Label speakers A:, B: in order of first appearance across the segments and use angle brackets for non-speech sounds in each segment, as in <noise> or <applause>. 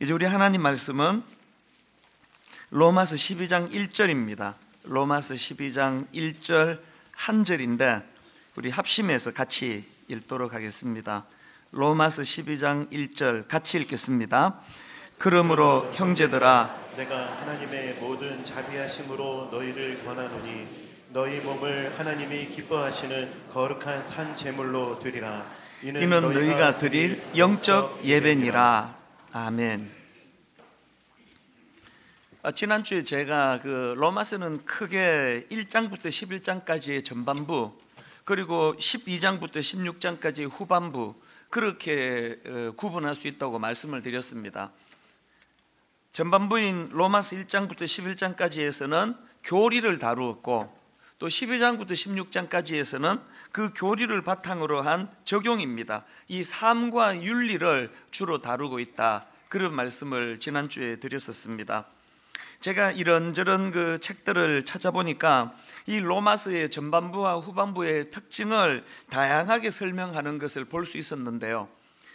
A: 이제 우리 하나님 말씀은 로마서 12장 1절입니다. 로마서 12장 1절 한 절인데 우리 합심해서 같이 읽도록 하겠습니다. 로마서 12장 1절 같이 읽겠습니다. 그러므로 형제들아
B: 내가 하나님의 모든 자비하심으로 너희를 권하노니 너희 몸을 하나님이 기뻐하시는 거룩한 산 제물로 드리라
A: 이는 너희가 드릴 영적 예배니라. 아멘. 아, 지난주에 제가 그 로마서는 크게 1장부터 11장까지의 전반부 그리고 12장부터 16장까지의 후반부 그렇게 어, 구분할 수 있다고 말씀을 드렸습니다. 전반부인 로마서 1장부터 11장까지에서는 교리를 다루었고 또 12장부터 16장까지에서는 그 교리를 바탕으로 한 적용입니다. 이 삶과 윤리를 주로 다루고 있다. 그런 말씀을 지난주에 드렸었습니다. 제가 이런저런 그 책들을 찾아보니까 이 로마서의 전반부와 후반부의 특징을 다양하게 설명하는 것을 볼 수 있었는데요.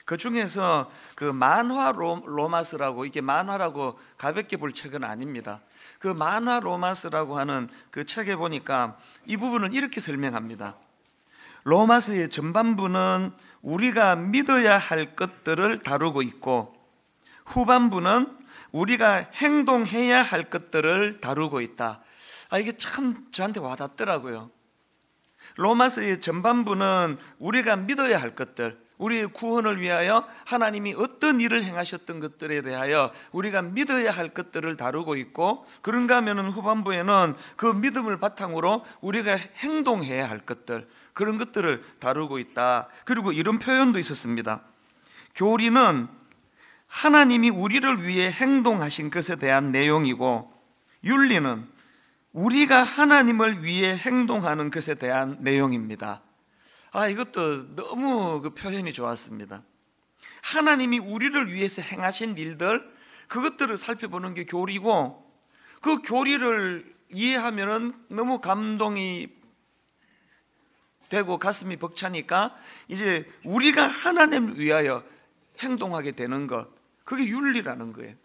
A: 그 중에서 그 만화 로마스라고 이게 만화라고 가볍게 볼 책은 아닙니다. 그 만화 로마스라고 하는 그 책에 보니까 이 부분을 이렇게 설명합니다. 로마서의 전반부는 우리가 믿어야 할 것들을 다루고 있고 후반부는 우리가 행동해야 할 것들을 다루고 있다. 아, 이게 참 저한테 와닿더라고요. 로마서의 전반부는 우리가 믿어야 할 것들, 우리의 구원을 위하여 하나님이 어떤 일을 행하셨던 것들에 대하여 우리가 믿어야 할 것들을 다루고 있고 그런가 하면은 후반부에는 그 믿음을 바탕으로 우리가 행동해야 할 것들 그런 것들을 다루고 있다. 그리고 이런 표현도 있었습니다. 교리는 하나님이 우리를 위해 행동하신 것에 대한 내용이고 윤리는 우리가 하나님을 위해 행동하는 것에 대한 내용입니다. 아, 이것도 너무 그 표현이 좋았습니다. 하나님이 우리를 위해서 행하신 일들, 그것들을 살펴보는 게 교리고, 그 교리를 이해하면은 너무 감동이 되고 가슴이 벅차니까 이제 우리가 하나님을 위하여 행동하게 되는 것, 그게 윤리라는 거예요.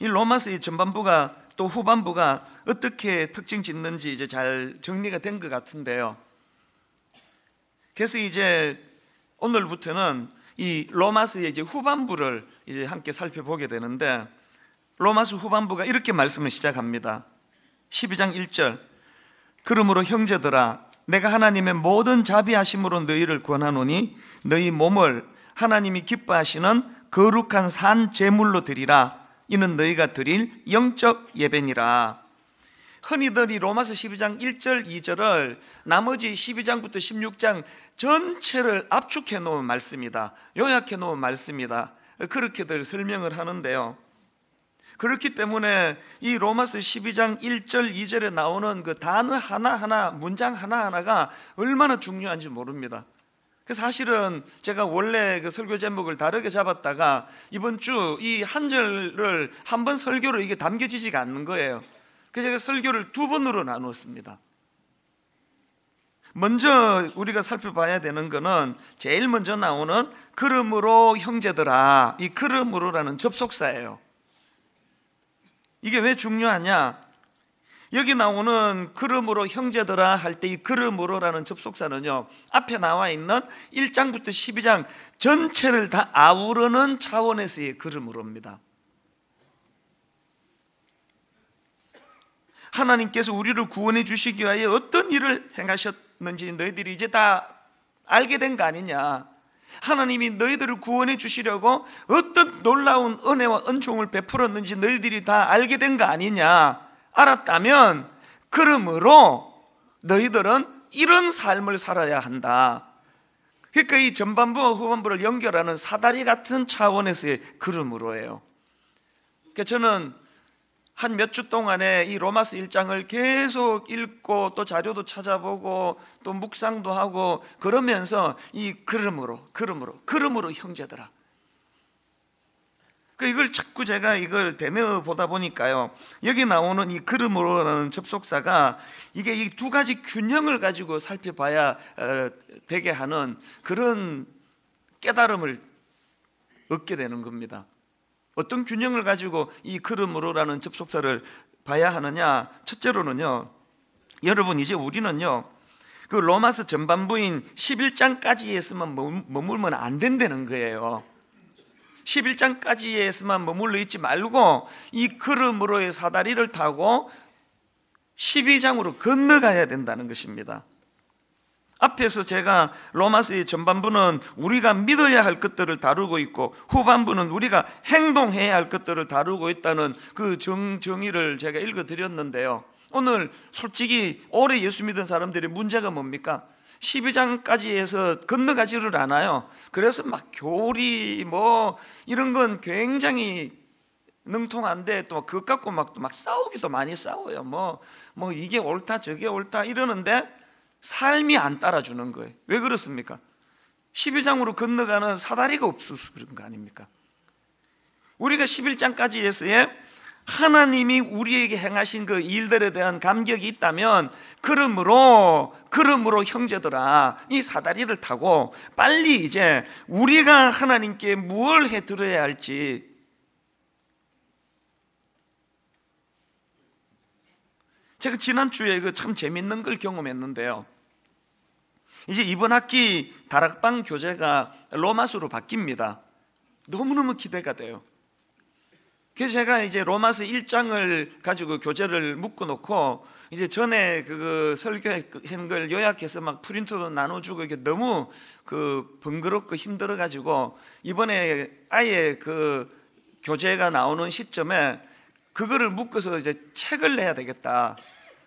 A: 이 로마서의 전반부가 또 후반부가 어떻게 특징 짓는지 이제 잘 정리가 된 것 같은데요. 그래서 이제 오늘부터는 이 로마서의 이제 후반부를 이제 함께 살펴보게 되는데 로마서 후반부가 이렇게 말씀을 시작합니다. 12장 1절. 그러므로 형제들아 내가 하나님의 모든 자비하심으로 너희를 권하노니 너희 몸을 하나님이 기뻐하시는 거룩한 산 제물로 드리라 이는 너희가 드릴 영적 예배니라. 흔히들 로마서 12장 1절, 2절을 나머지 12장부터 16장 전체를 압축해 놓은 말씀이다. 요약해 놓은 말씀이다. 그렇게들 설명을 하는데요. 그렇기 때문에 이 로마서 12장 1절, 2절에 나오는 그 단어 하나하나, 문장 하나하나가 얼마나 중요한지 모릅니다. 그 사실은 제가 원래 그 설교 제목을 다르게 잡았다가 이번 주 이 한 절을 한 번 설교로 이게 담겨지지가 않는 거예요. 그래서 제가 설교를 두 번으로 나누었습니다. 먼저 우리가 살펴봐야 되는 것은 제일 먼저 나오는 그러므로 형제들아 이 그러므로라는 접속사예요. 이게 왜 중요하냐? 여기 나오는 그러므로 형제들아 할 때 이 그러므로라는 접속사는요 앞에 나와 있는 1장부터 12장 전체를 다 아우르는 차원에서의 그러므로입니다 하나님께서 우리를 구원해 주시기 위하여 어떤 일을 행하셨는지 너희들이 이제 다 알게 된 거 아니냐 하나님이 너희들을 구원해 주시려고 어떤 놀라운 은혜와 은총을 베풀었는지 너희들이 다 알게 된 거 아니냐 알았다면 그러므로 너희들은 이런 삶을 살아야 한다. 그러니까 이 전반부와 후반부를 연결하는 사다리 같은 차원에서의 그러므로예요. 그러니까 저는 한 몇 주 동안에 이 로마서 1장을 계속 읽고 또 자료도 찾아보고 또 묵상도 하고 그러면서 이 그러므로 그러므로 그러므로 형제들아 그 이걸 자꾸 제가 이걸 대며 보다 보니까요. 여기 나오는 이 그름으로라는 접속사가 이게 이 두 가지 균형을 가지고 살펴봐야 어, 되게 하는 그런 깨달음을 얻게 되는 겁니다. 어떤 균형을 가지고 이 그름으로라는 접속사를 봐야 하느냐? 첫째로는요. 여러분 이제 우리는요. 그 로마서 전반부인 11장까지에서만 머물면 안 된다는 거예요. 11장까지에서만 머물러 있지 말고 이 걸음으로의 사다리를 타고 12장으로 건너가야 된다는 것입니다. 앞에서 제가 로마서의 전반부는 우리가 믿어야 할 것들을 다루고 있고 후반부는 우리가 행동해야 할 것들을 다루고 있다는 그 정, 정의를 제가 읽어 드렸는데요. 오늘 솔직히 오래 예수 믿은 사람들의 문제가 뭡니까? 12장까지 해서 건너가지를 않아요. 그래서 막 교리 뭐 이런 건 굉장히 능통한데 또 그것 갖고 막, 막 싸우기도 많이 싸워요. 뭐, 뭐 이게 옳다 저게 옳다 이러는데 삶이 안 따라주는 거예요. 왜 그렇습니까? 12장으로 건너가는 사다리가 없어서 그런 거 아닙니까? 우리가 11장까지 해서의 하나님이 우리에게 행하신 그 일들에 대한 감격이 있다면 그러므로 그러므로 형제들아 이 사다리를 타고 빨리 이제 우리가 하나님께 무엇을 해 드려야 할지 제가 지난주에 그 참 재밌는 걸 경험했는데요. 이제 이번 학기 다락방 교재가 로마서로 바뀝니다. 너무너무 기대가 돼요. 그래서 제가 이제 로마서 1장을 가지고 교재를 묶어 놓고 이제 전에 그 설교한 걸 요약해서 막 프린트도 나눠주고 이게 너무 그 번거롭고 힘들어 가지고 이번에 아예 그 교재가 나오는 시점에 그거를 묶어서 이제 책을 내야 되겠다.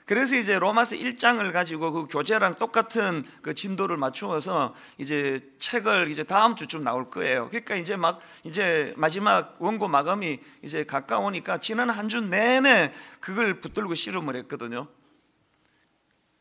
A: 그래서 이제 로마서 1장을 가지고 그 교재랑 똑같은 그 진도를 맞추어서 이제 책을 이제 다음 주쯤 나올 거예요. 그러니까 이제 막 이제 마지막 원고 마감이 이제 가까우니까 지난 한 주 내내 그걸 붙들고 씨름을 했거든요.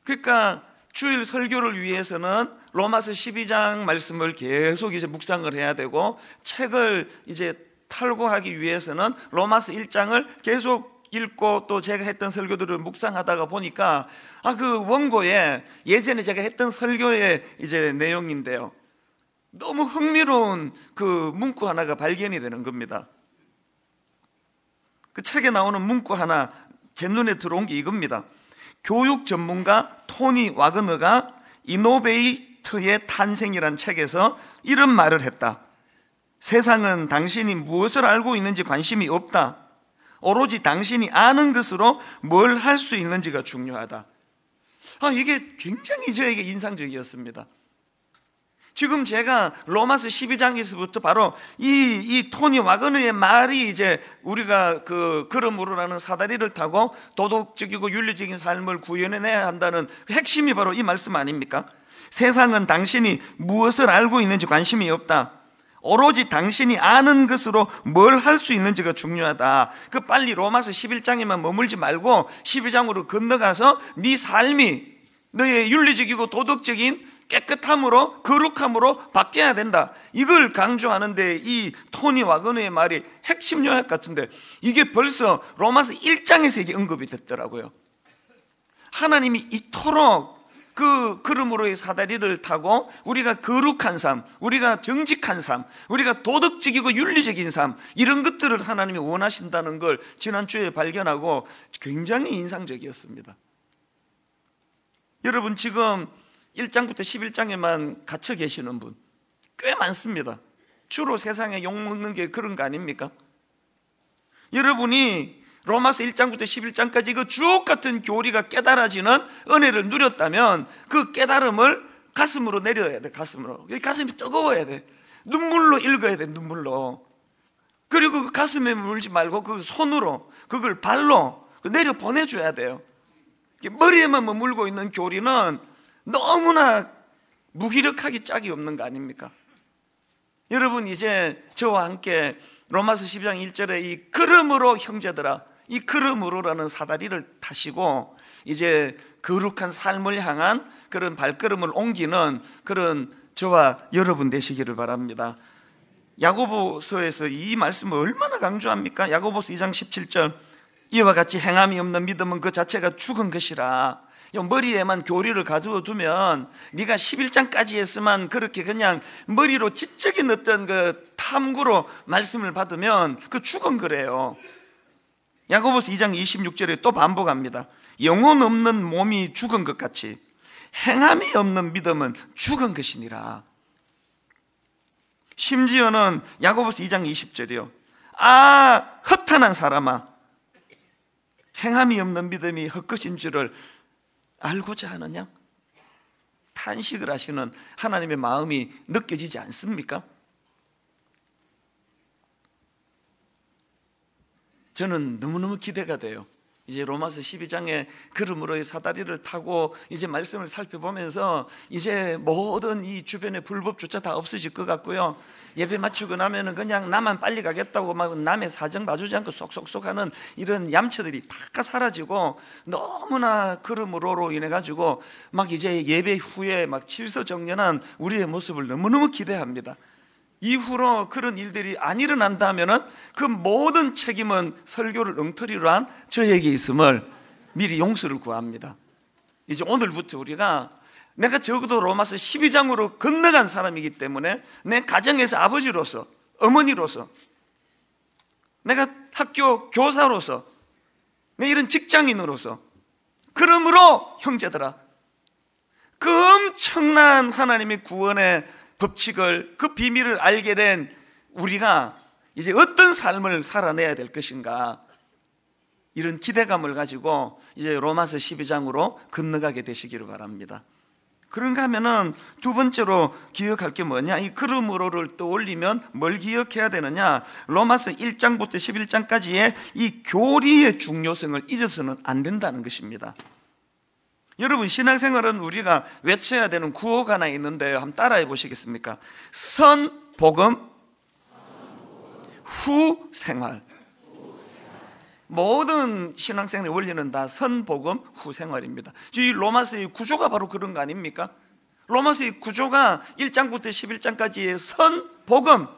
A: 그러니까 주일 설교를 위해서는 로마서 12장 말씀을 계속 이제 묵상을 해야 되고 책을 이제 탈고하기 위해서는 로마서 1장을 계속 읽고 또 제가 했던 설교들을 묵상하다가 보니까 아 그 원고에 예전에 제가 했던 설교의 이제 내용인데요. 너무 흥미로운 그 문구 하나가 발견이 되는 겁니다. 그 책에 나오는 문구 하나 제 눈에 들어온 게 이겁니다. 교육 전문가 토니 와그너가 이노베이터의 탄생이란 책에서 이런 말을 했다. 세상은 당신이 무엇을 알고 있는지 관심이 없다. 오로지 당신이 아는 것으로 뭘 할 수 있는지가 중요하다. 아, 이게 굉장히 저에게 인상적이었습니다. 지금 제가 로마서 12장에서부터 바로 이, 이 토니 와그너의 말이 이제 우리가 그 걸음으로라는 사다리를 타고 도덕적이고 윤리적인 삶을 구현해내야 한다는 핵심이 바로 이 말씀 아닙니까? 세상은 당신이 무엇을 알고 있는지 관심이 없다. 오로지 당신이 아는 것으로 뭘 할 수 있는지가 중요하다. 그 빨리 로마서 11장에만 머물지 말고 12장으로 건너가서 네 삶이 너의 윤리적이고 도덕적인 깨끗함으로 거룩함으로 바뀌어야 된다. 이걸 강조하는데 이 토니 와그너의 말이 핵심 요약 같은데 이게 벌써 로마서 1장에서 이게 언급이 됐더라고요. 하나님이 이토록 그 걸음으로의 사다리를 타고 우리가 거룩한 삶, 우리가 정직한 삶, 우리가 도덕적이고 윤리적인 삶 이런 것들을 하나님이 원하신다는 걸 지난주에 발견하고 굉장히 인상적이었습니다. 여러분 지금 1장부터 11장에만 갇혀 계시는 분 꽤 많습니다. 주로 세상에 욕먹는 게 그런 거 아닙니까? 여러분이 로마서 1장부터 11장까지 그 주옥 같은 교리가 깨달아지는 은혜를 누렸다면 그 깨달음을 가슴으로 내려야 돼, 가슴으로. 가슴이 뜨거워야 돼. 눈물로 읽어야 돼, 눈물로. 그리고 그 가슴에 물지 말고 그 손으로, 그걸 발로 내려 보내줘야 돼요. 머리에만 머물고 있는 교리는 너무나 무기력하기 짝이 없는 거 아닙니까? 여러분, 이제 저와 함께 로마서 12장 1절에 이 그러므로 형제들아 이 걸음으로라는 사다리를 타시고 이제 거룩한 삶을 향한 그런 발걸음을 옮기는 그런 저와 여러분 되시기를 바랍니다. 야고보서에서 이 말씀을 얼마나 강조합니까? 야고보서 2장 17절 이와 같이 행함이 없는 믿음은 그 자체가 죽은 것이라 머리에만 교리를 가두어 두면 네가 11장까지 했으면 그렇게 그냥 머리로 지적인 어떤 그 탐구로 말씀을 받으면 그 죽은 거래요. 야고보스 2장 26절에 또 반복합니다. 영혼 없는 몸이 죽은 것 같이 행함이 없는 믿음은 죽은 것이니라. 심지어는 야고보스 2장 20절이요. 아, 허탄한 사람아. 행함이 없는 믿음이 헛것인 줄을 알고자 하느냐? 탄식을 하시는 하나님의 마음이 느껴지지 않습니까? 저는 너무너무 기대가 돼요. 이제 로마서 12장의 걸음으로의 사다리를 타고 이제 말씀을 살펴보면서 이제 모든 이 주변의 불법조차 다 없어질 것 같고요. 예배 마치고 나면은 그냥 나만 빨리 가겠다고 막 남의 사정 봐주지 않고 쏙쏙쏙 하는 이런 얌체들이 다 사라지고 너무나 걸음으로로 인해 가지고 막 이제 예배 후에 막 질서정연한 우리의 모습을 너무너무 기대합니다. 이후로 그런 일들이 안 일어난다면은 그 모든 책임은 설교를 엉터리로 한 저에게 있음을 미리 용서를 구합니다. 이제 오늘부터 우리가 내가 적어도 로마서 12장으로 건너간 사람이기 때문에 내 가정에서 아버지로서 어머니로서 내가 학교 교사로서 내 이런 직장인으로서 그러므로 형제들아 그 엄청난 하나님의 구원의 법칙을 그 비밀을 알게 된 우리가 이제 어떤 삶을 살아내야 될 것인가 이런 기대감을 가지고 이제 로마서 12장으로 건너가게 되시기를 바랍니다. 그런가 하면은 두 번째로 기억할 게 뭐냐? 이 그러므로를 떠올리면 뭘 기억해야 되느냐? 로마서 1장부터 11장까지의 이 교리의 중요성을 잊어서는 안 된다는 것입니다. 여러분 신앙생활은 우리가 외쳐야 되는 구호가 하나 있는데요. 한번 따라해 보시겠습니까? 선 복음 후 생활. 모든 신앙생활의 원리는 다 선복음 후생활입니다. 이 로마서의 구조가 바로 그런 거 아닙니까? 로마서의 구조가 1장부터 11장까지의 선복음,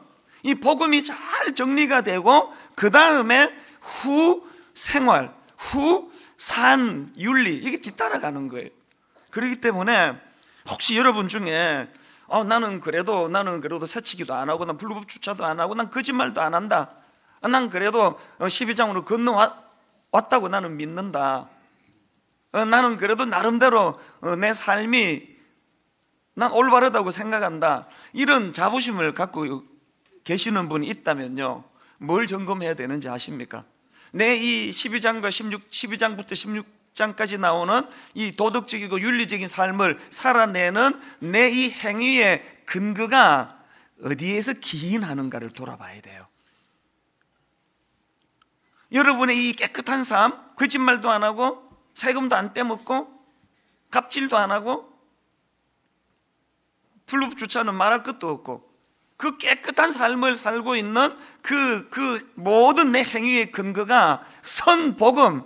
A: 이 복음이 잘 정리가 되고 그 다음에 후생활, 후 산 윤리 이게 뒤따라가는 거예요. 그렇기 때문에 혹시 여러분 중에 어, 나는 그래도 나는 그래도 새치기도 안 하고 난 불법 주차도 안 하고 난 거짓말도 안 한다. 난 그래도 12장으로 건너왔다고 나는 믿는다. 어, 나는 그래도 나름대로 어, 내 삶이 난 올바르다고 생각한다. 이런 자부심을 갖고 계시는 분이 있다면요. 뭘 점검해야 되는지 아십니까? 내 이 12장과 16, 12장부터 16 장까지 나오는 이 도덕적이고 윤리적인 삶을 살아내는 내 이 행위의 근거가 어디에서 기인하는가를 돌아봐야 돼요. 여러분의 이 깨끗한 삶, 거짓말도 안 하고 세금도 안 떼먹고 갑질도 안 하고 불법 주차는 말할 것도 없고 그 깨끗한 삶을 살고 있는 그, 그 모든 내 행위의 근거가 선복음,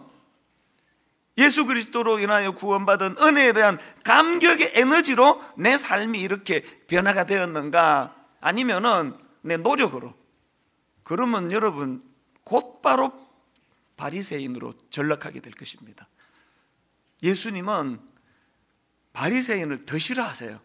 A: 예수 그리스도로 인하여 구원받은 은혜에 대한 감격의 에너지로 내 삶이 이렇게 변화가 되었는가 아니면은 내 노력으로 그러면 여러분 곧바로 바리새인으로 전락하게 될 것입니다. 예수님은 바리새인을 더 싫어하세요.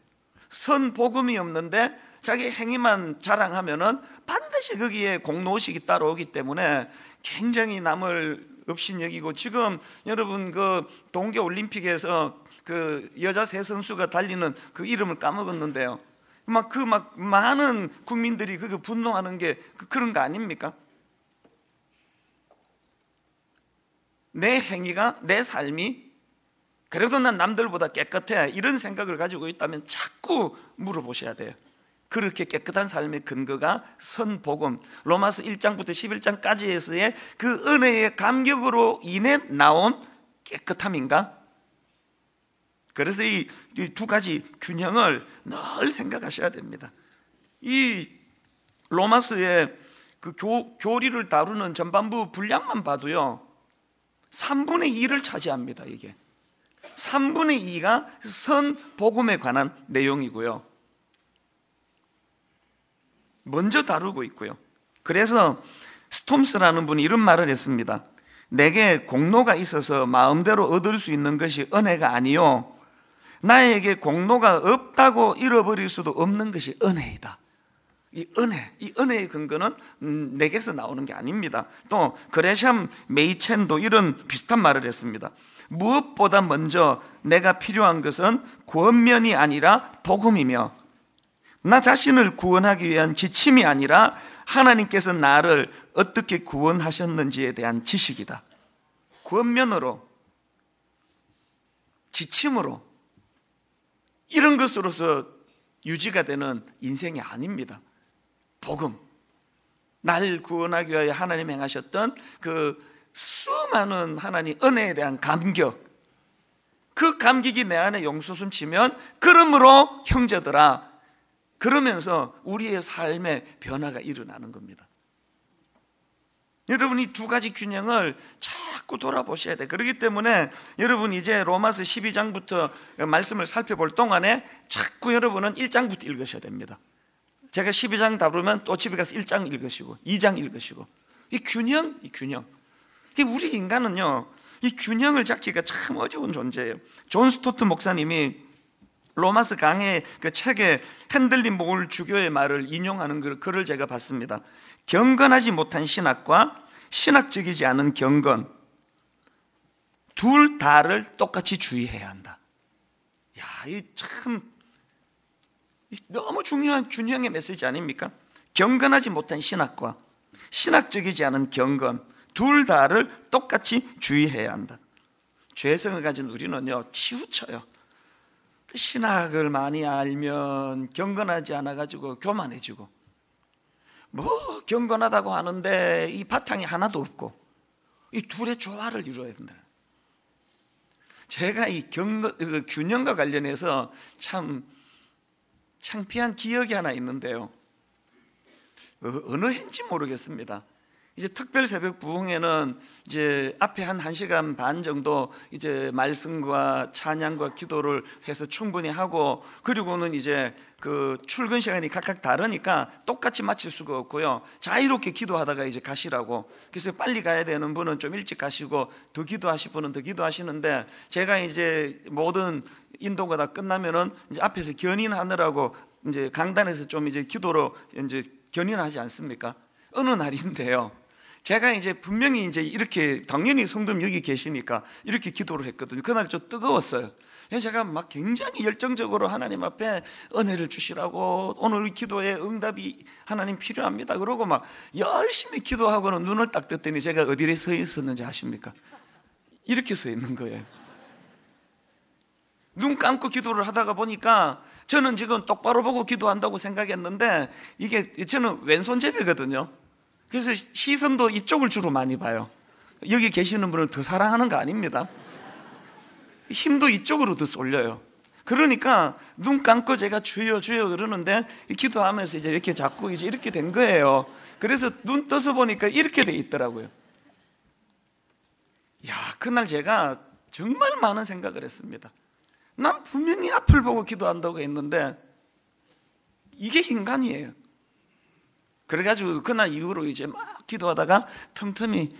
A: 선 복음이 없는데 자기 행위만 자랑하면은 반드시 거기에 공로식이 따라오기 때문에 굉장히 남을 업신여기고 지금 여러분 그 동계 올림픽에서 그 여자 세 선수가 달리는 그 이름을 까먹었는데요. 막 그 막 많은 국민들이 그 분노하는 게 그런 거 아닙니까? 내 행위가 내 삶이 그래도 난 남들보다 깨끗해 이런 생각을 가지고 있다면 자꾸 물어보셔야 돼요. 그렇게 깨끗한 삶의 근거가 선복음 로마서 1장부터 11장까지에서의 그 은혜의 감격으로 인해 나온 깨끗함인가? 그래서 이 두 가지 균형을 늘 생각하셔야 됩니다. 이 로마서의 그 교, 교리를 다루는 전반부 분량만 봐도요. 3분의 2를 차지합니다, 이게. 3분의 2가 선복음에 관한 내용이고요. 먼저 다루고 있고요. 그래서 스톰스라는 분이 이런 말을 했습니다. 내게 공로가 있어서 마음대로 얻을 수 있는 것이 은혜가 아니요 나에게 공로가 없다고 잃어버릴 수도 없는 것이 은혜이다. 이 은혜, 이 은혜의 근거는 음, 내게서 나오는 게 아닙니다. 또 그레샴 메이첸도 이런 비슷한 말을 했습니다. 무엇보다 먼저 내가 필요한 것은 구원면이 아니라 복음이며 나 자신을 구원하기 위한 지침이 아니라 하나님께서 나를 어떻게 구원하셨는지에 대한 지식이다. 구원면으로 지침으로 이런 것으로서 유지가 되는 인생이 아닙니다. 복음. 날 구원하기 위하여 하나님 행하셨던 그 수많은 하나님 은혜에 대한 감격. 그 감격이 내 안에 용솟음 치면 그러므로 형제들아 그러면서 우리의 삶의 변화가 일어나는 겁니다. 여러분 이 두 가지 균형을 자꾸 돌아보셔야 돼. 그렇기 때문에 여러분 이제 로마서 12장부터 말씀을 살펴볼 동안에 자꾸 여러분은 1장부터 읽으셔야 됩니다. 제가 12장 다루면 또 집에 가서 1장 읽으시고 2장 읽으시고 이 균형, 이 균형. 우리 인간은요 이 균형을 잡기가 참 어려운 존재예요. 존 스토트 목사님이 로마서 강의 그 책에 핸들리 모울 주교의 말을 인용하는 그 글을 제가 봤습니다. 경건하지 못한 신학과 신학적이지 않은 경건 둘 다를 똑같이 주의해야 한다. 야, 이 참 너무 중요한 균형의 메시지 아닙니까? 경건하지 못한 신학과 신학적이지 않은 경건 둘 다를 똑같이 주의해야 한다. 죄성을 가진 우리는요 치우쳐요. 신학을 많이 알면 경건하지 않아 가지고 교만해지고 뭐 경건하다고 하는데 이 바탕이 하나도 없고 이 둘의 조화를 이루어야 된다. 제가 이 경건 그 균형과 관련해서 참 창피한 기억이 하나 있는데요. 어, 어느 해인지 모르겠습니다. 이제 특별 새벽 부흥회는 이제 앞에 한 1시간 반 정도 이제 말씀과 찬양과 기도를 해서 충분히 하고 그리고는 이제 그 출근 시간이 각각 다르니까 똑같이 마칠 수가 없고요. 자유롭게 기도하다가 이제 가시라고. 그래서 빨리 가야 되는 분은 좀 일찍 가시고 더 기도하실 분은 더 기도하시는데 제가 이제 모든 인도가 다 끝나면은 이제 앞에서 견인하느라고 이제 강단에서 좀 이제 기도로 이제 견인하지 않습니까? 어느 날인데요. 제가 이제 분명히 이제 이렇게 당연히 성도님 여기 계시니까 이렇게 기도를 했거든요. 그날 좀 뜨거웠어요. 제가 막 굉장히 열정적으로 하나님 앞에 은혜를 주시라고 오늘 기도에 응답이 하나님 필요합니다. 그러고 막 열심히 기도하고는 눈을 딱 떴더니 제가 어디에 서 있었는지 아십니까? 이렇게 서 있는 거예요. 눈 감고 기도를 하다가 보니까 저는 지금 똑바로 보고 기도한다고 생각했는데 이게 저는 왼손잡이거든요. 그래서 시선도 이쪽을 주로 많이 봐요. 여기 계시는 분을 더 사랑하는 거 아닙니다. 힘도 이쪽으로 더 쏠려요. 그러니까 눈 감고 제가 주여 주여 그러는데 기도하면서 이제 이렇게 자꾸 이제 이렇게 된 거예요. 그래서 눈 떠서 보니까 이렇게 돼 있더라고요. 야, 그날 제가 정말 많은 생각을 했습니다. 난 분명히 앞을 보고 기도한다고 했는데 이게 인간이에요. 그래가지고 그날 이후로 이제 막 기도하다가 틈틈이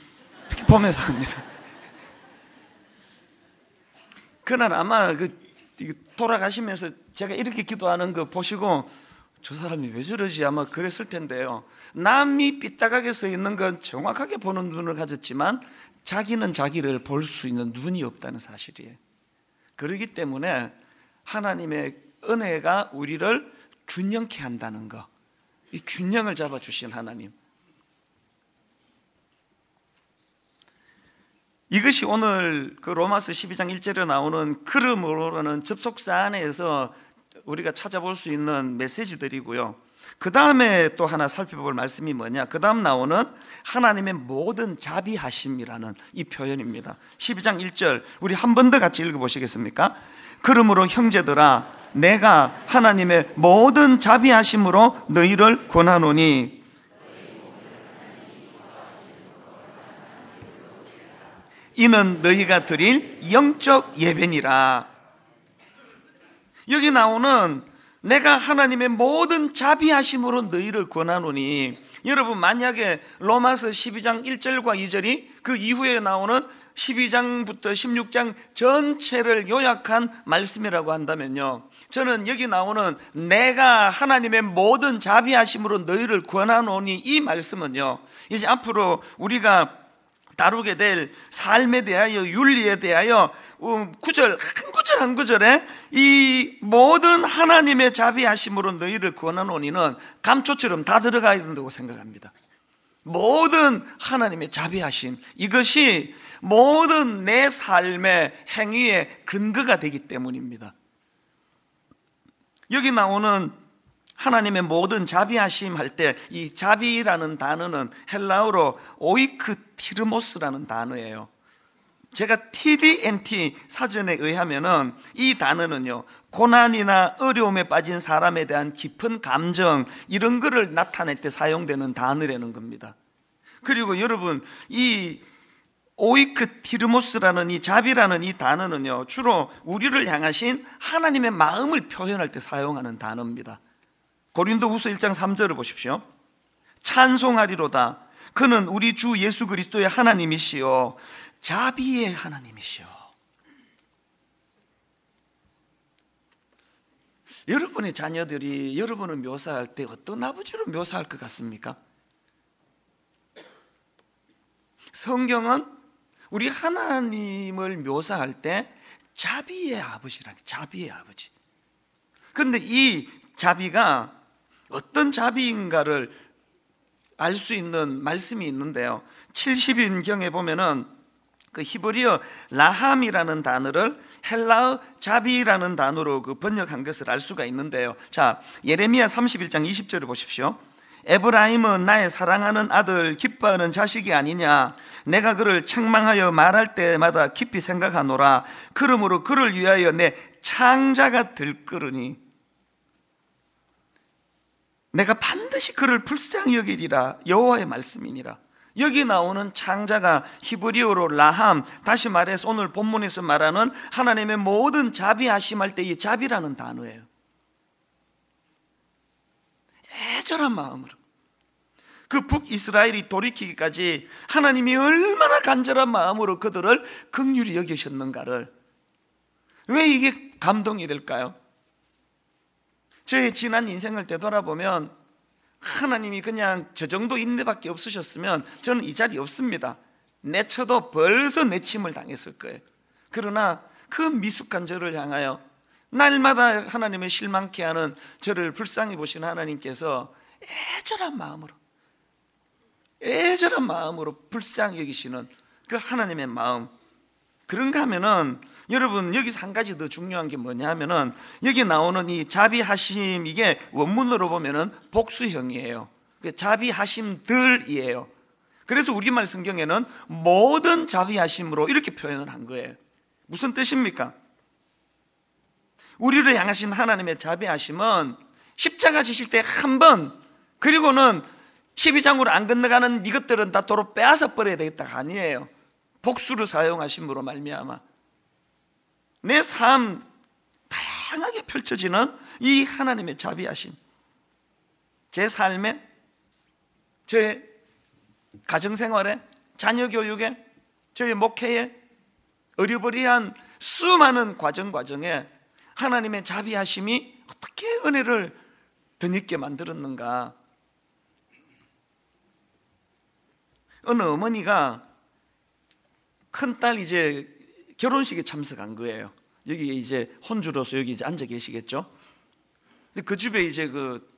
A: 이렇게 보면서 합니다. <laughs> 그날 아마 그 돌아가시면서 제가 이렇게 기도하는 거 보시고 저 사람이 왜 저러지 아마 그랬을 텐데요. 남이 삐딱하게 서 있는 건 정확하게 보는 눈을 가졌지만 자기는 자기를 볼 수 있는 눈이 없다는 사실이에요. 그러기 때문에 하나님의 은혜가 우리를 균형케 한다는 거. 이 균형을 잡아 주신 하나님. 이것이 오늘 그 로마서 12장 1절에 나오는 그름으로라는 접속사 안에서 우리가 찾아볼 수 있는 메시지들이고요. 그 다음에 또 하나 살펴볼 말씀이 뭐냐? 그 다음 나오는 하나님의 모든 자비하심이라는 이 표현입니다. 12장 1절, 우리 한 번 더 같이 읽어보시겠습니까? 그러므로 형제들아, 내가 하나님의 모든 자비하심으로 너희를 권하노니 이는 너희가 드릴 영적 예배니라. 여기 나오는 내가 하나님의 모든 자비하심으로 너희를 권하노니 여러분 만약에 로마서 12장 1절과 2절이 그 이후에 나오는 12장부터 16장 전체를 요약한 말씀이라고 한다면요. 저는 여기 나오는 내가 하나님의 모든 자비하심으로 너희를 구원하노니 이 말씀은요. 이제 앞으로 우리가 다루게 될 삶에 대하여 윤리에 대하여 음, 구절 한 구절 한 구절에 이 모든 하나님의 자비하심으로 너희를 구원하노니는 감초처럼 다 들어가야 된다고 생각합니다. 모든 하나님의 자비하심 이것이 모든 내 삶의 행위의 근거가 되기 때문입니다. 여기 나오는 하나님의 모든 자비하심 할 때 이 자비라는 단어는 헬라어로 오이크티르모스라는 단어예요. 제가 TDNT 사전에 의하면은 이 단어는요, 고난이나 어려움에 빠진 사람에 대한 깊은 감정, 이런 거를 나타낼 때 사용되는 단어라는 겁니다. 그리고 여러분, 이 오이크티르모스라는 이 자비라는 이 단어는요, 주로 우리를 향하신 하나님의 마음을 표현할 때 사용하는 단어입니다. 고린도 후서 1장 3절을 보십시오. 찬송하리로다. 그는 우리 주 예수 그리스도의 하나님이시요. 자비의 하나님이시요. 여러분의 자녀들이 여러분을 묘사할 때 어떤 아버지로 묘사할 것 같습니까? 성경은 우리 하나님을 묘사할 때 자비의 아버지라 자비의 아버지. 근데 이 자비가 어떤 자비인가를 알 수 있는 말씀이 있는데요. 70인경에 보면은 그 히브리어 라함이라는 단어를 헬라어 자비라는 단어로 그 번역한 것을 알 수가 있는데요. 자, 예레미야 31장 20절을 보십시오. 에브라임은 나의 사랑하는 아들 기뻐하는 자식이 아니냐. 내가 그를 책망하여 말할 때마다 깊이 생각하노라. 그러므로 그를 위하여 내 창자가 들끓으니. 내가 반드시 그를 불쌍히 여기리라. 여호와의 말씀이니라. 여기 나오는 창자가 히브리어로 라함 다시 말해서 오늘 본문에서 말하는 하나님의 모든 자비하심 할 때 이 자비라는 단어예요 애절한 마음으로 그 북이스라엘이 돌이키기까지 하나님이 얼마나 간절한 마음으로 그들을 극률히 여기셨는가를 왜 이게 감동이 될까요? 저의 지난 인생을 되돌아보면 하나님이 그냥 저 정도 인내밖에 없으셨으면 저는 이 자리에 없습니다. 내쳐도 벌써 내침을 당했을 거예요. 그러나 그 미숙한 저를 향하여 날마다 하나님의 실망케 하는 저를 불쌍히 보시는 하나님께서 애절한 마음으로 애절한 마음으로 불쌍히 여기시는 그 하나님의 마음 그런가 하면은 여러분 여기서 한 가지 더 중요한 게 뭐냐 하면은 여기 나오는 이 자비하심 이게 원문으로 보면은 복수형이에요. 그 자비하심들이에요. 그래서 우리말 성경에는 모든 자비하심으로 이렇게 표현을 한 거예요. 무슨 뜻입니까? 우리를 향하신 하나님의 자비하심은 십자가 지실 때 한 번, 그리고는 12장으로 안 건너가는 이것들은 다 도로 빼앗아 버려야 되겠다 아니에요. 복수를 사용하심으로 말미암아 내 삶 다양하게 펼쳐지는 이 하나님의 자비하심. 제 삶에, 제 가정 생활에, 자녀 교육에, 저의 목회에, 어리버리한 수많은 과정 과정에 하나님의 자비하심이 어떻게 은혜를 덧입게 만들었는가. 어느 어머니가 큰 딸 이제 결혼식에 참석한 거예요. 여기 이제 혼주로서 여기 이제 앉아 계시겠죠. 근데 그 집에 이제 그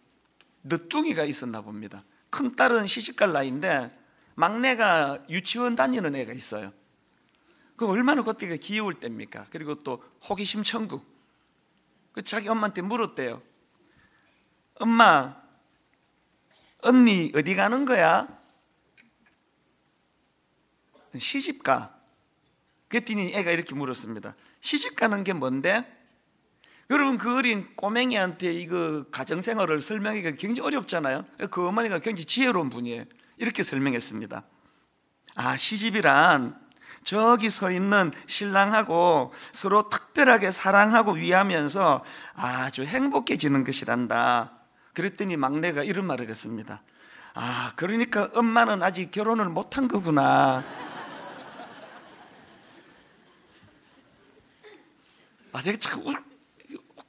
A: 늦둥이가 있었나 봅니다. 큰 딸은 시집갈 나이인데 막내가 유치원 다니는 애가 있어요. 그 얼마나 그때가 귀여울 때입니까? 그리고 또 호기심 천국. 그 자기 엄마한테 물었대요. 엄마, 언니 어디 가는 거야? 시집가. 그랬더니 애가 이렇게 물었습니다. 시집 가는 게 뭔데? 여러분 그 어린 꼬맹이한테 이거 가정생활을 설명하기가 굉장히 어렵잖아요. 그 어머니가 굉장히 지혜로운 분이에요. 이렇게 설명했습니다. 아 시집이란 저기 서 있는 신랑하고 서로 특별하게 사랑하고 위하면서 아주 행복해지는 것이란다. 그랬더니 막내가 이런 말을 했습니다. 아, 그러니까 엄마는 아직 결혼을 못한 거구나. 아, 제가 참 웃,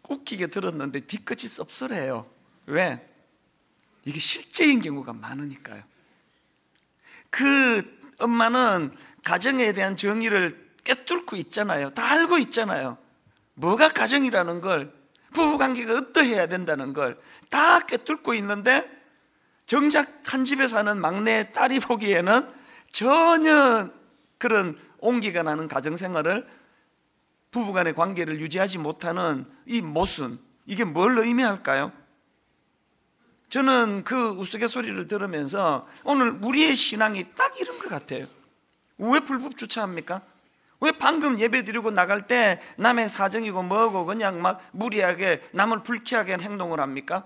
A: 웃기게 들었는데 뒤끝이 씁쓸해요. 왜? 이게 실제인 경우가 많으니까요. 그 엄마는 가정에 대한 정의를 꿰뚫고 있잖아요. 다 알고 있잖아요. 뭐가 가정이라는 걸, 부부 관계가 어떠해야 된다는 걸다 꿰뚫고 있는데 정작 한 집에 사는 막내 딸이 보기에는 전혀 그런 온기가 나는 가정 생활을 부부 간의 관계를 유지하지 못하는 이 모순, 이게 뭘 의미할까요? 저는 그 우스갯소리를 들으면서 오늘 우리의 신앙이 딱 이런 것 같아요. 왜 불법 주차합니까? 왜 방금 예배 드리고 나갈 때 남의 사정이고 뭐고 그냥 막 무리하게 남을 불쾌하게 행동을 합니까?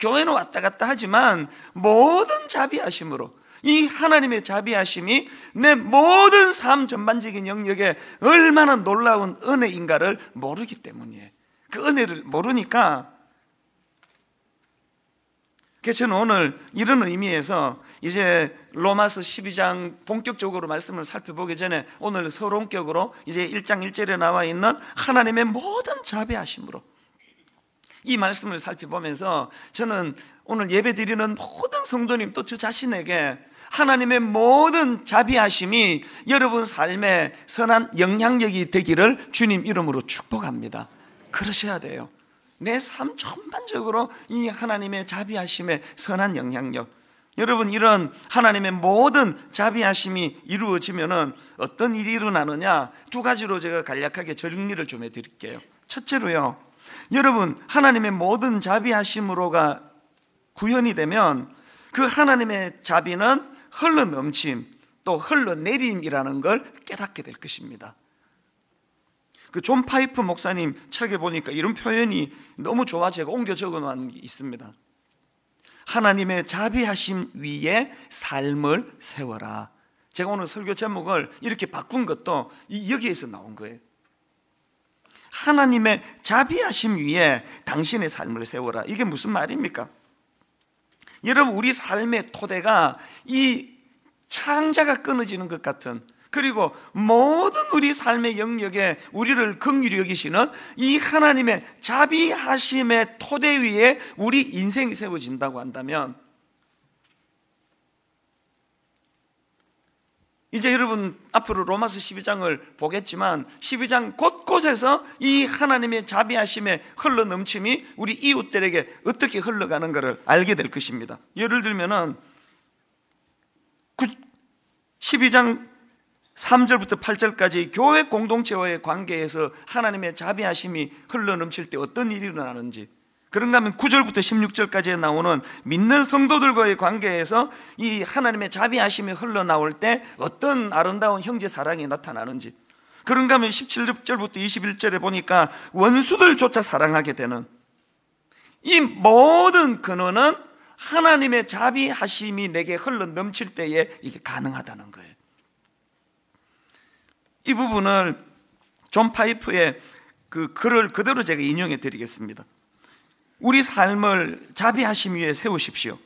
A: 교회는 왔다 갔다 하지만 모든 자비하심으로 이 하나님의 자비하심이 내 모든 삶 전반적인 영역에 얼마나 놀라운 은혜인가를 모르기 때문이에요. 그 은혜를 모르니까 그래서 저는 오늘 이런 의미에서 이제 로마서 12장 본격적으로 말씀을 살펴보기 전에 오늘 서론격으로 이제 1장 1절에 나와 있는 하나님의 모든 자비하심으로 이 말씀을 살펴보면서 저는 오늘 예배 드리는 모든 성도님 또 저 자신에게 하나님의 모든 자비하심이 여러분 삶에 선한 영향력이 되기를 주님 이름으로 축복합니다. 그러셔야 돼요. 내 삶 전반적으로 이 하나님의 자비하심의 선한 영향력. 여러분 이런 하나님의 모든 자비하심이 이루어지면은 어떤 일이 일어나느냐 두 가지로 제가 간략하게 정리를 좀 해드릴게요. 첫째로요, 여러분 하나님의 모든 자비하심으로가 구현이 되면 그 하나님의 자비는 흘러 넘침 또 흘러 내림이라는 걸 깨닫게 될 것입니다. 그 존 파이퍼 목사님 책에 보니까 이런 표현이 너무 좋아 제가 옮겨 적어 놓은 게 있습니다. 하나님의 자비하심 위에 삶을 세워라. 제가 오늘 설교 제목을 이렇게 바꾼 것도 여기에서 나온 거예요. 하나님의 자비하심 위에 당신의 삶을 세워라. 이게 무슨 말입니까? 여러분, 우리 삶의 토대가 이 창자가 끊어지는 것 같은 그리고 모든 우리 삶의 영역에 우리를 긍휼히 여기시는 이 하나님의 자비하심의 토대 위에 우리 인생이 세워진다고 한다면 이제 여러분 앞으로 로마서 12장을 보겠지만 12장 곳곳에서 이 하나님의 자비하심의 흘러 넘침이 우리 이웃들에게 어떻게 흘러가는가를 알게 될 것입니다. 예를 들면은 12장 3절부터 8절까지 교회 공동체와의 관계에서 하나님의 자비하심이 흘러넘칠 때 어떤 일이 일어나는지 그런가 하면 9절부터 16절까지 나오는 믿는 성도들과의 관계에서 이 하나님의 자비하심이 흘러나올 때 어떤 아름다운 형제 사랑이 나타나는지 그런가 하면 17절부터 21절에 보니까 원수들조차 사랑하게 되는 이 모든 근원은 하나님의 자비하심이 내게 흘러 넘칠 때에 이게 가능하다는 거예요. 이 부분을 존 파이퍼의 그 글을 그대로 제가 인용해 드리겠습니다. 우리 삶을 자비하심 위에 세우십시오.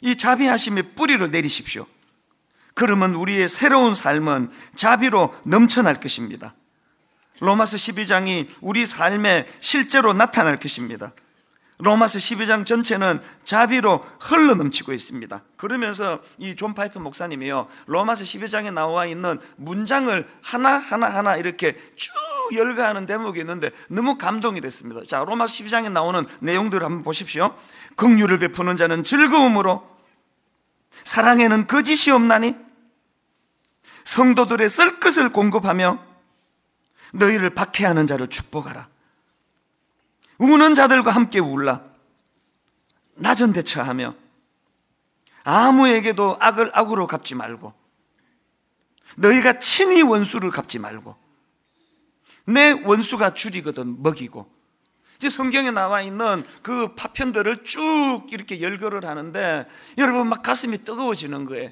A: 이 자비하심의 뿌리를 내리십시오. 그러면 우리의 새로운 삶은 자비로 넘쳐날 것입니다. 로마서 12장이 우리 삶에 실제로 나타날 것입니다. 로마서 12장 전체는 자비로 흘러 넘치고 있습니다. 그러면서 이 존 파이퍼 목사님이요. 로마서 12장에 나와 있는 문장을 하나하나 하나 이렇게 쭉 열거하는 대목이 있는데 너무 감동이 됐습니다. 자, 로마서 12장에 나오는 내용들을 한번 보십시오. 긍휼을 베푸는 자는 즐거움으로 사랑에는 거짓이 없나니 성도들의 쓸 것을 공급하며 너희를 박해하는 자를 축복하라. 우는 자들과 함께 울라. 낮은 대처하며 아무에게도 악을 악으로 갚지 말고 너희가 친히 원수를 갚지 말고 내 원수가 줄이거든 먹이고 이제 성경에 나와 있는 그 파편들을 쭉 이렇게 열거를 하는데 여러분 막 가슴이 뜨거워지는 거예요.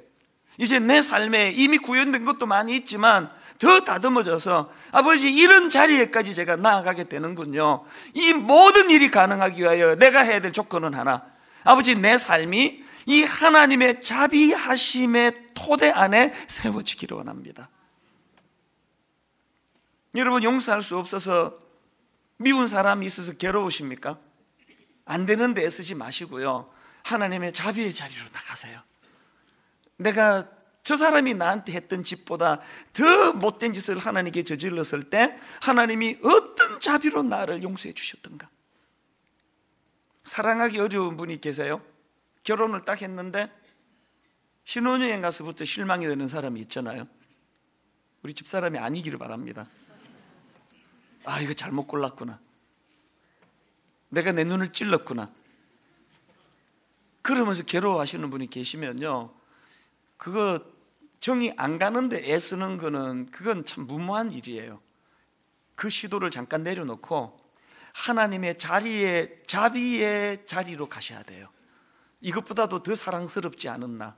A: 이제 내 삶에 이미 구현된 것도 많이 있지만 더 다듬어져서 아버지 이런 자리에까지 제가 나아가게 되는군요. 이 모든 일이 가능하기 위하여 내가 해야 될 조건은 하나. 아버지 내 삶이 이 하나님의 자비하심의 토대 안에 세워지기를 원합니다. 여러분 용서할 수 없어서 미운 사람이 있어서 괴로우십니까? 안 되는데 애쓰지 마시고요. 하나님의 자비의 자리로 나가세요. 내가 저 사람이 나한테 했던 짓보다 더 못된 짓을 하나님께 저질렀을 때 하나님이 어떤 자비로 나를 용서해 주셨던가? 사랑하기 어려운 분이 계세요? 결혼을 딱 했는데 신혼여행 가서부터 실망이 되는 사람이 있잖아요. 우리 집사람이 아니기를 바랍니다. 아, 이거 잘못 골랐구나. 내가 내 눈을 찔렀구나. 그러면서 괴로워하시는 분이 계시면요. 그거 정이 안 가는데 애쓰는 거는 그건 참 무모한 일이에요. 그 시도를 잠깐 내려놓고 하나님의 자리에 자비의 자리로 가셔야 돼요. 이것보다도 더 사랑스럽지 않았나?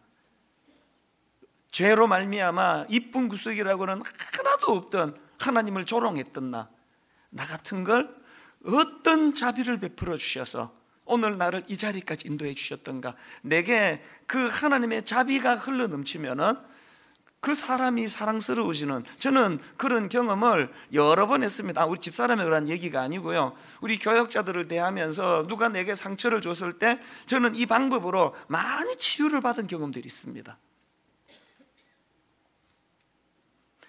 A: 죄로 말미암아 이쁜 구석이라고는 하나도 없던 하나님을 조롱했던 나, 나 같은 걸 어떤 자비를 베풀어 주셔서 오늘 나를 이 자리까지 인도해 주셨던가? 내게 그 하나님의 자비가 흘러 넘치면은 그 사람이 사랑스러워지는 저는 그런 경험을 여러 번 했습니다. 아, 우리 집사람에 그런 얘기가 아니고요. 우리 교역자들을 대하면서 누가 내게 상처를 줬을 때 저는 이 방법으로 많이 치유를 받은 경험들이 있습니다.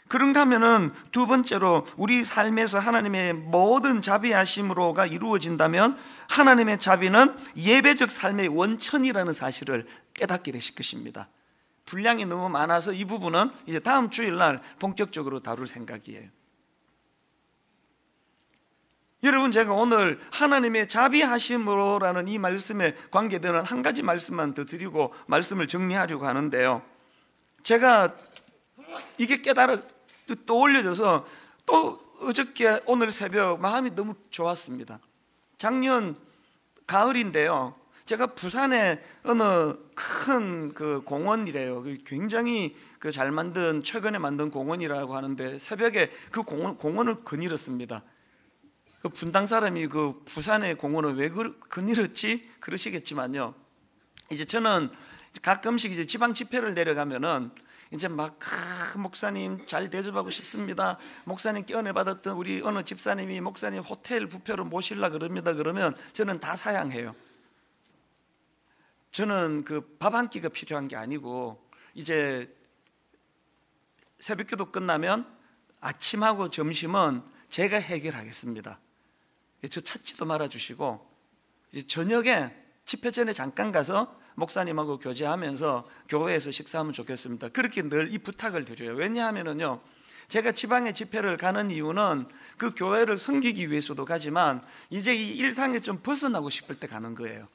A: 그런가 하면은 두 번째로 우리 삶에서 하나님의 모든 자비하심으로가 이루어진다면 하나님의 자비는 예배적 삶의 원천이라는 사실을 깨닫게 되실 것입니다. 분량이 너무 많아서 이 부분은 이제 다음 주일날 본격적으로 다룰 생각이에요. 여러분 제가 오늘 하나님의 자비하심으로라는 이 말씀에 관계되는 한 가지 말씀만 더 드리고 말씀을 정리하려고 하는데요. 제가 이게 깨달아 떠올려져서 또 어저께 오늘 새벽 마음이 너무 좋았습니다. 작년 가을인데요. 제가 부산에 어느 큰 그 공원이래요. 굉장히 그 잘 만든 최근에 만든 공원이라고 하는데 새벽에 그 공원, 공원을 거닐었습니다. 그 분당 사람이 그 부산의 공원을 왜 거닐었지 그러시겠지만요. 이제 저는 가끔씩 이제 지방 집회를 내려가면은 이제 막 아, 목사님 잘 대접하고 싶습니다. 목사님께 은혜 받았던 우리 어느 집사님이 목사님 호텔 부표로 모실라 그럽니다. 그러면 저는 다 사양해요. 저는 그 밥 한 끼가 필요한 게 아니고 이제 새벽기도 끝나면 아침하고 점심은 제가 해결하겠습니다. 저 찾지도 말아 주시고 저녁에 집회 전에 잠깐 가서 목사님하고 교제하면서 교회에서 식사하면 좋겠습니다. 그렇게 늘 이 부탁을 드려요. 왜냐하면은요. 제가 지방에 집회를 가는 이유는 그 교회를 섬기기 위해서도 가지만 이제 이 일상에 좀 벗어나고 싶을 때 가는 거예요.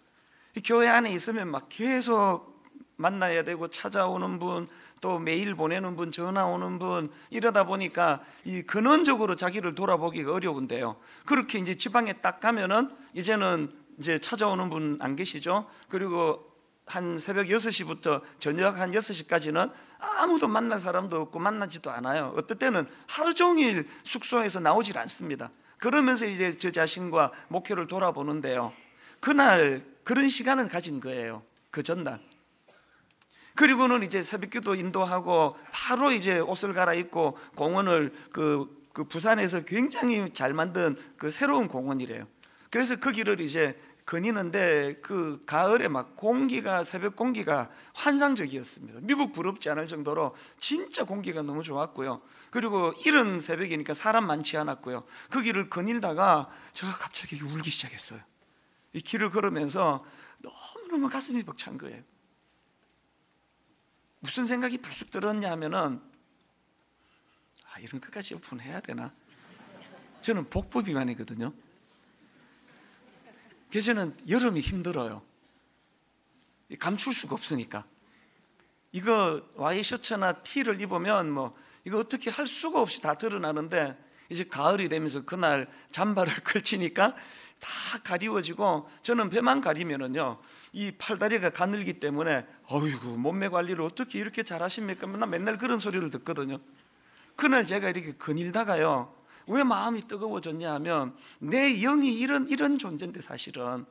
A: 교회 안에 있으면 막 계속 만나야 되고 찾아오는 분, 또 메일 보내는 분, 전화 오는 분 이러다 보니까 이 근원적으로 자기를 돌아보기가 어려운데요. 그렇게 이제 지방에 딱 가면은 이제는 이제 찾아오는 분 안 계시죠? 그리고 한 새벽 6시부터 저녁 한 6시까지는 아무도 만날 사람도 없고 만나지도 않아요. 어떨 때는 하루 종일 숙소에서 나오질 않습니다. 그러면서 이제 저 자신과 목표를 돌아보는데요. 그날 그런 시간을 가진 거예요. 그 전날. 그리고는 이제 새벽기도 인도하고 바로 이제 옷을 갈아입고 공원을 그, 그 부산에서 굉장히 잘 만든 그 새로운 공원이래요. 그래서 그 길을 이제 거니는데 그 가을에 막 공기가 새벽 공기가 환상적이었습니다. 미국 부럽지 않을 정도로 진짜 공기가 너무 좋았고요. 그리고 이른 새벽이니까 사람 많지 않았고요. 그 길을 거닐다가 제가 갑자기 울기 시작했어요. 이 길을 걸으면서 너무너무 가슴이 벅찬 거예요. 무슨 생각이 불쑥 들었냐 하면은 아, 이런 것까지 오픈해야 되나? 저는 복부 비만이거든요. 저는 여름이 힘들어요. 감출 수가 없으니까. 이거 와이셔츠나 티를 입으면 뭐 이거 어떻게 할 수가 없이 다 드러나는데 이제 가을이 되면서 그날 잠바를 <laughs> 걸치니까 다 가리워지고 저는 배만 가리면은요 이 팔다리가 가늘기 때문에 어이구 몸매 관리를 어떻게 이렇게 잘하십니까? 나 맨날 그런 소리를 듣거든요. 그날 제가 이렇게 거닐다가요 왜 마음이 뜨거워졌냐 하면 내 영이 이런 이런 존재인데 사실은.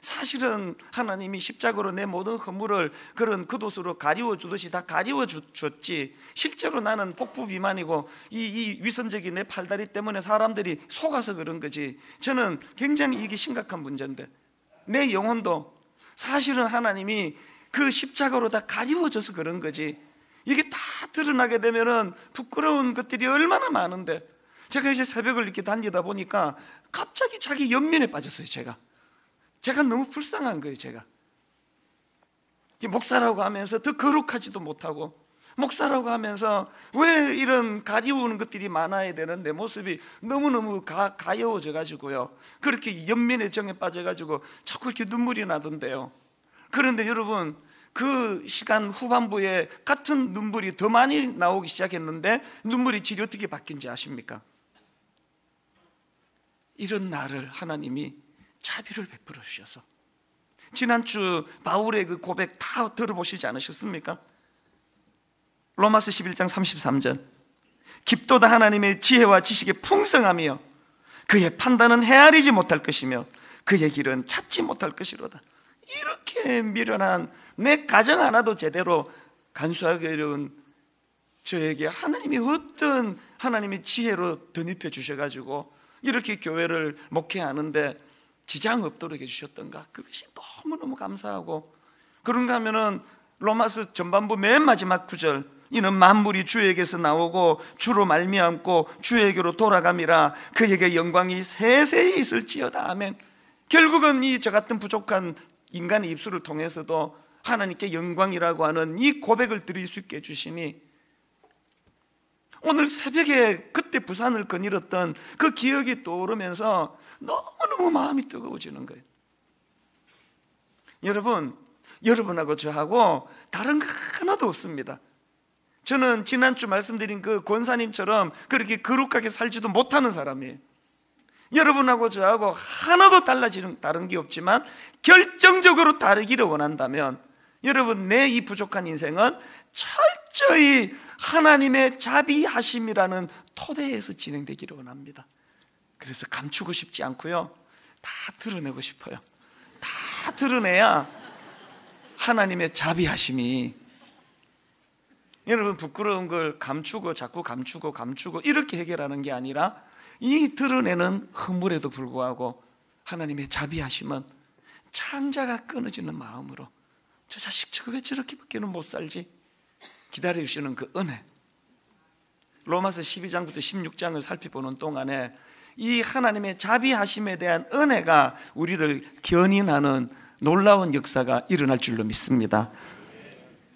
A: 사실은 하나님이 십자가로 내 모든 허물을 그런 겉옷으로 가리워 주듯이 다 가리워 주- 줬지. 실제로 나는 복부 비만이고 이, 이 위선적인 내 팔다리 때문에 사람들이 속아서 그런 거지. 저는 굉장히 이게 심각한 문제인데. 내 영혼도 사실은 하나님이 그 십자가로 다 가리워져서 그런 거지. 이게 다 드러나게 되면은 부끄러운 것들이 얼마나 많은데 제가 이제 새벽을 이렇게 다니다 보니까 갑자기 자기 연민에 빠졌어요 제가. 제가 너무 불쌍한 거예요 제가. 이 목사라고 하면서 더 거룩하지도 못하고 목사라고 하면서 왜 이런 가리우는 것들이 많아야 되는 내 모습이 너무너무 가, 가여워져 가지고요. 그렇게 연민의 정에 빠져 가지고 자꾸 이렇게 눈물이 나던데요. 그런데 여러분 그 시간 후반부에 같은 눈물이 더 많이 나오기 시작했는데 눈물의 질이 어떻게 바뀐지 아십니까? 이런 나를 하나님이 자비를 베풀어 주셔서 지난주 바울의 그 고백 다 들어보시지 않으셨습니까? 로마서 11장 33절 깊도다 하나님의 지혜와 지식의 풍성하며 그의 판단은 헤아리지 못할 것이며 그의 길은 찾지 못할 것이로다 이렇게 미련한 내 가정 하나도 제대로 간수하기 어려운 저에게 하나님이 어떤 하나님의 지혜로 덧입혀 주셔가지고 이렇게 교회를 목회하는데 지장 없도록 해주셨던가? 그것이 너무너무 감사하고. 그런가 하면은 로마서 전반부 맨 마지막 구절 이는 만물이 주에게서 나오고 주로 말미암고 주에게로 돌아감이라. 그에게 영광이 세세히 있을지어다. 아멘. 결국은 이 저 같은 부족한 인간의 입술을 통해서도 하나님께 영광이라고 하는 이 고백을 드릴 수 있게 해주시니 오늘 새벽에 그때 부산을 거닐었던 그 기억이 떠오르면서 너무너무 마음이 뜨거워지는 거예요. 여러분, 여러분하고 저하고 다른 거 하나도 없습니다. 저는 지난주 말씀드린 그 권사님처럼 그렇게 거룩하게 살지도 못하는 사람이에요. 여러분하고 저하고 하나도 달라지는 다른 게 없지만 결정적으로 다르기를 원한다면 여러분 내 이 부족한 인생은 철저히 하나님의 자비하심이라는 토대에서 진행되기를 원합니다. 그래서 감추고 싶지 않고요. 다 드러내고 싶어요. 다 드러내야 하나님의 자비하심이 여러분 부끄러운 걸 감추고 자꾸 감추고 감추고 이렇게 해결하는 게 아니라 이 드러내는 허물에도 불구하고 하나님의 자비하심은 창자가 끊어지는 마음으로 저 자식 저거 왜 저렇게밖에는 못 살지 기다려주시는 그 은혜. 로마서 12장부터 16장을 살펴보는 동안에 이 하나님의 자비하심에 대한 은혜가 우리를 견인하는 놀라운 역사가 일어날 줄로 믿습니다